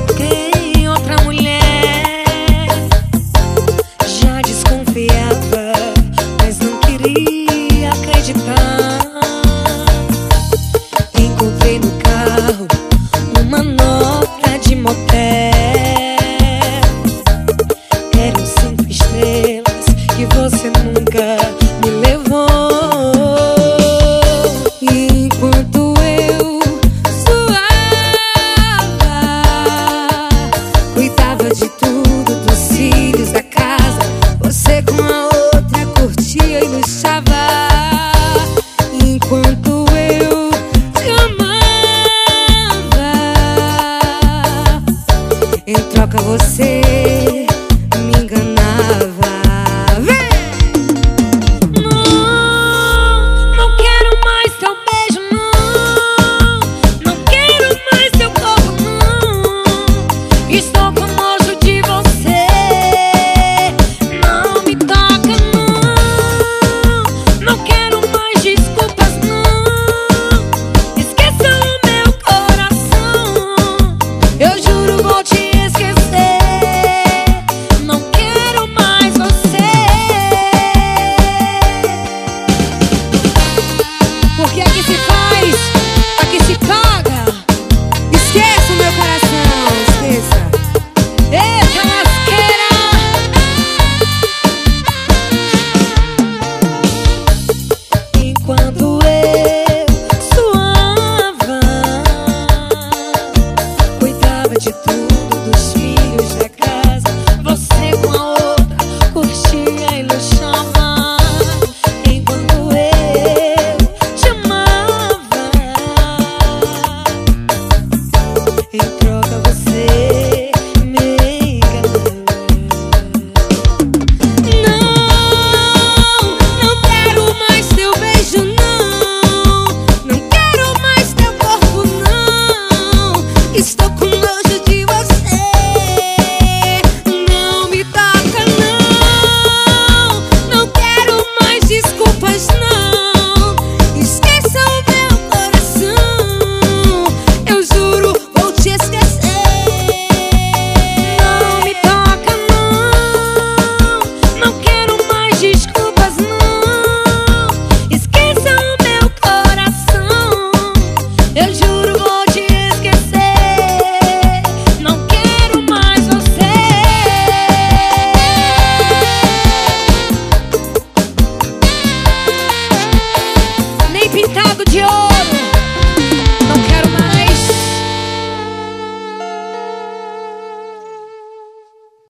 Okay. você.